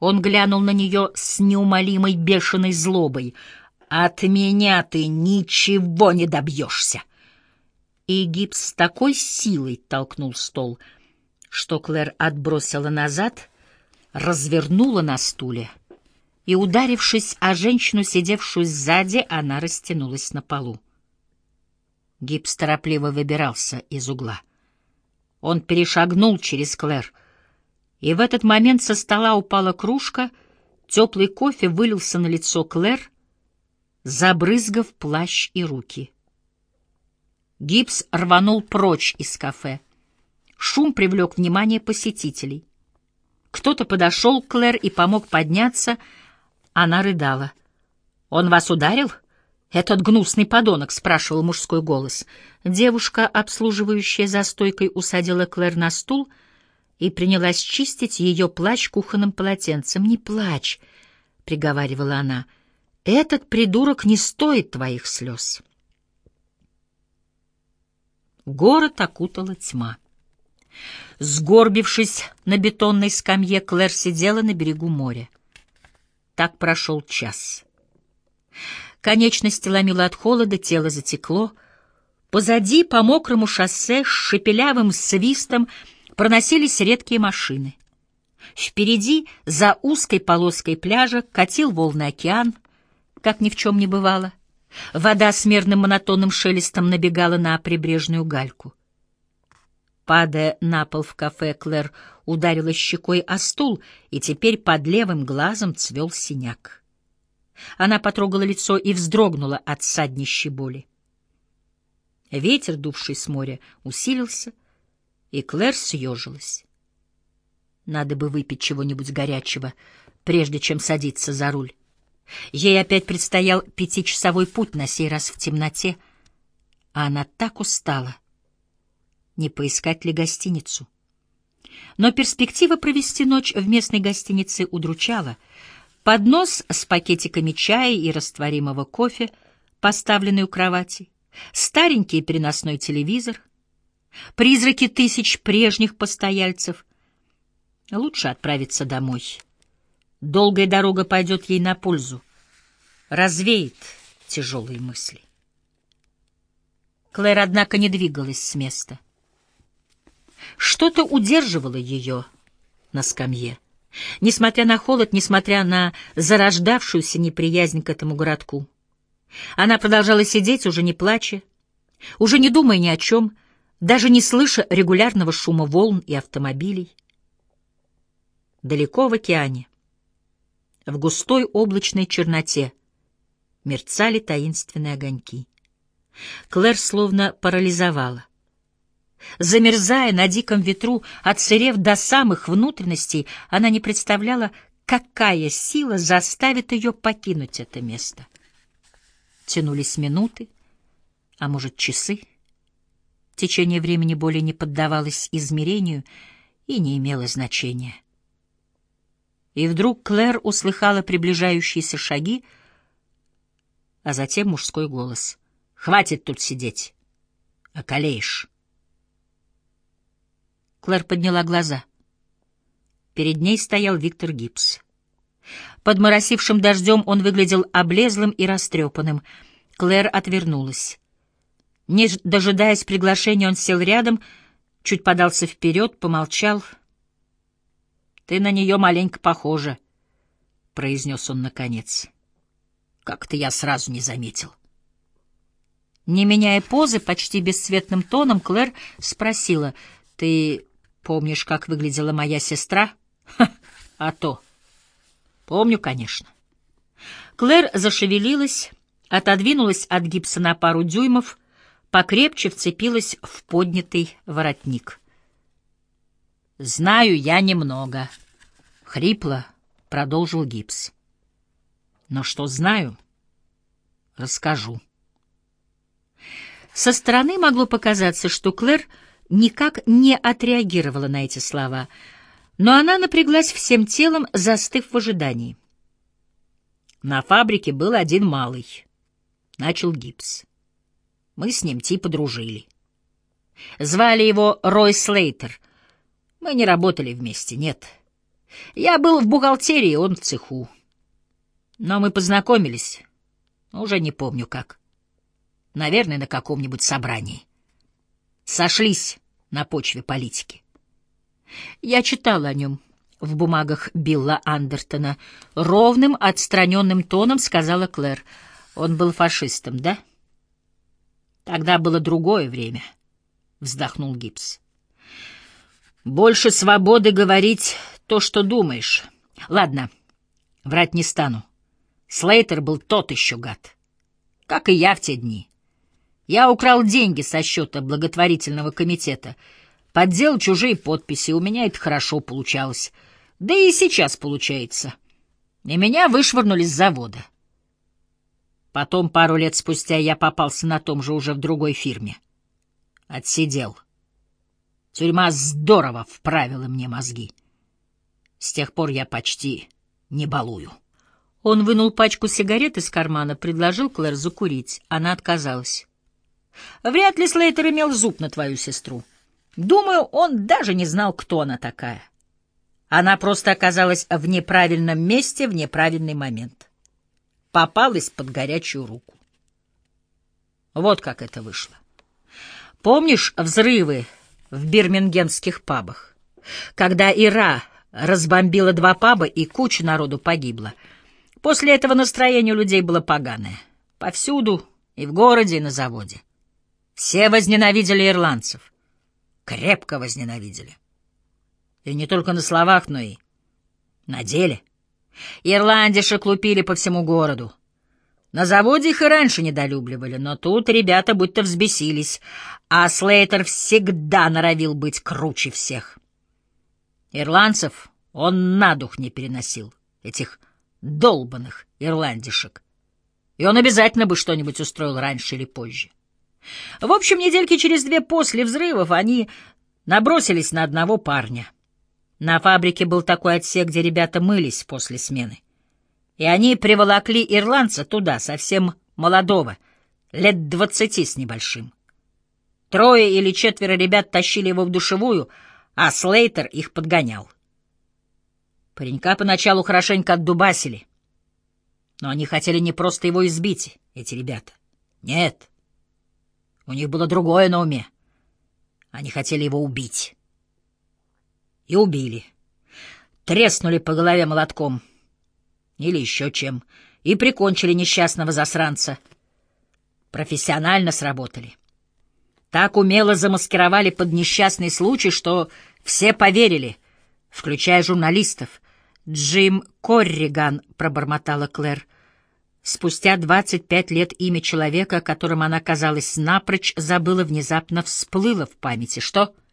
Он глянул на нее с неумолимой бешеной злобой. «От меня ты ничего не добьешься!» И гипс с такой силой толкнул стол, что Клэр отбросила назад, развернула на стуле, и, ударившись о женщину, сидевшую сзади, она растянулась на полу. Гипс торопливо выбирался из угла. Он перешагнул через Клэр, и в этот момент со стола упала кружка, теплый кофе вылился на лицо Клэр, забрызгав плащ и руки. Гипс рванул прочь из кафе. Шум привлек внимание посетителей. Кто-то подошел к Клэр и помог подняться. Она рыдала. «Он вас ударил?» «Этот гнусный подонок», — спрашивал мужской голос. Девушка, обслуживающая за стойкой, усадила Клэр на стул и принялась чистить ее плач кухонным полотенцем. «Не плачь», — приговаривала она, — «этот придурок не стоит твоих слез». Город окутала тьма. Сгорбившись на бетонной скамье, Клэр сидела на берегу моря. Так прошел час. Конечности ломило от холода, тело затекло. Позади по мокрому шоссе с шепелявым свистом проносились редкие машины. Впереди, за узкой полоской пляжа, катил волны океан, как ни в чем не бывало. Вода с мерным монотонным шелестом набегала на прибрежную гальку. Падая на пол в кафе, Клэр ударила щекой о стул, и теперь под левым глазом цвел синяк. Она потрогала лицо и вздрогнула от саднищей боли. Ветер, дувший с моря, усилился, и Клэр съежилась. Надо бы выпить чего-нибудь горячего, прежде чем садиться за руль. Ей опять предстоял пятичасовой путь, на сей раз в темноте, а она так устала. Не поискать ли гостиницу? Но перспектива провести ночь в местной гостинице удручала — Поднос с пакетиками чая и растворимого кофе, поставленный у кровати, старенький переносной телевизор, призраки тысяч прежних постояльцев. Лучше отправиться домой. Долгая дорога пойдет ей на пользу, развеет тяжелые мысли. Клэр, однако, не двигалась с места. Что-то удерживало ее на скамье. Несмотря на холод, несмотря на зарождавшуюся неприязнь к этому городку. Она продолжала сидеть, уже не плача, уже не думая ни о чем, даже не слыша регулярного шума волн и автомобилей. Далеко в океане, в густой облачной черноте, мерцали таинственные огоньки. Клэр словно парализовала. Замерзая на диком ветру, отсырев до самых внутренностей, она не представляла, какая сила заставит ее покинуть это место. Тянулись минуты, а может, часы. Течение времени более не поддавалось измерению и не имело значения. И вдруг Клэр услыхала приближающиеся шаги, а затем мужской голос. «Хватит тут сидеть! Околеешь!» Клэр подняла глаза. Перед ней стоял Виктор Гибс. Под моросившим дождем он выглядел облезлым и растрепанным. Клэр отвернулась. Не дожидаясь приглашения, он сел рядом, чуть подался вперед, помолчал. «Ты на нее маленько похожа», — произнес он наконец. «Как-то я сразу не заметил». Не меняя позы, почти бесцветным тоном, Клэр спросила, «Ты Помнишь, как выглядела моя сестра? А то. Помню, конечно. Клэр зашевелилась, отодвинулась от гипса на пару дюймов, покрепче вцепилась в поднятый воротник. «Знаю я немного», — хрипло продолжил гипс. «Но что знаю, расскажу». Со стороны могло показаться, что Клэр — никак не отреагировала на эти слова, но она напряглась всем телом, застыв в ожидании. На фабрике был один малый. Начал гипс. Мы с ним типа дружили. Звали его Рой Слейтер. Мы не работали вместе, нет. Я был в бухгалтерии, он в цеху. Но мы познакомились, уже не помню как. Наверное, на каком-нибудь собрании. Сошлись на почве политики. Я читала о нем в бумагах Билла Андертона. Ровным, отстраненным тоном сказала Клэр. Он был фашистом, да? Тогда было другое время, — вздохнул Гибс. Больше свободы говорить то, что думаешь. Ладно, врать не стану. Слейтер был тот еще гад. Как и я в те дни. Я украл деньги со счета благотворительного комитета, поддел чужие подписи, у меня это хорошо получалось. Да и сейчас получается. И меня вышвырнули с завода. Потом, пару лет спустя, я попался на том же уже в другой фирме. Отсидел. Тюрьма здорово вправила мне мозги. С тех пор я почти не балую. Он вынул пачку сигарет из кармана, предложил Клэр закурить. Она отказалась. Вряд ли Слейтер имел зуб на твою сестру. Думаю, он даже не знал, кто она такая. Она просто оказалась в неправильном месте в неправильный момент. Попалась под горячую руку. Вот как это вышло. Помнишь взрывы в бирмингемских пабах? Когда Ира разбомбила два паба и куча народу погибла. После этого настроение у людей было поганое. Повсюду, и в городе, и на заводе. Все возненавидели ирландцев. Крепко возненавидели. И не только на словах, но и на деле. Ирландишек лупили по всему городу. На заводе их и раньше недолюбливали, но тут ребята будто взбесились, а Слейтер всегда норовил быть круче всех. Ирландцев он на дух не переносил, этих долбанных ирландишек. И он обязательно бы что-нибудь устроил раньше или позже. В общем, недельки через две после взрывов они набросились на одного парня — на фабрике был такой отсек, где ребята мылись после смены. И они приволокли ирландца туда, совсем молодого, лет двадцати с небольшим. Трое или четверо ребят тащили его в душевую, а Слейтер их подгонял. Паренька поначалу хорошенько отдубасили. Но они хотели не просто его избить, эти ребята. Нет. У них было другое на уме. Они хотели его убить и убили. Треснули по голове молотком или еще чем, и прикончили несчастного засранца. Профессионально сработали. Так умело замаскировали под несчастный случай, что все поверили, включая журналистов. «Джим Корриган», — пробормотала Клэр. Спустя двадцать пять лет имя человека, которым она, казалось, напрочь забыла, внезапно всплыло в памяти. «Что?» —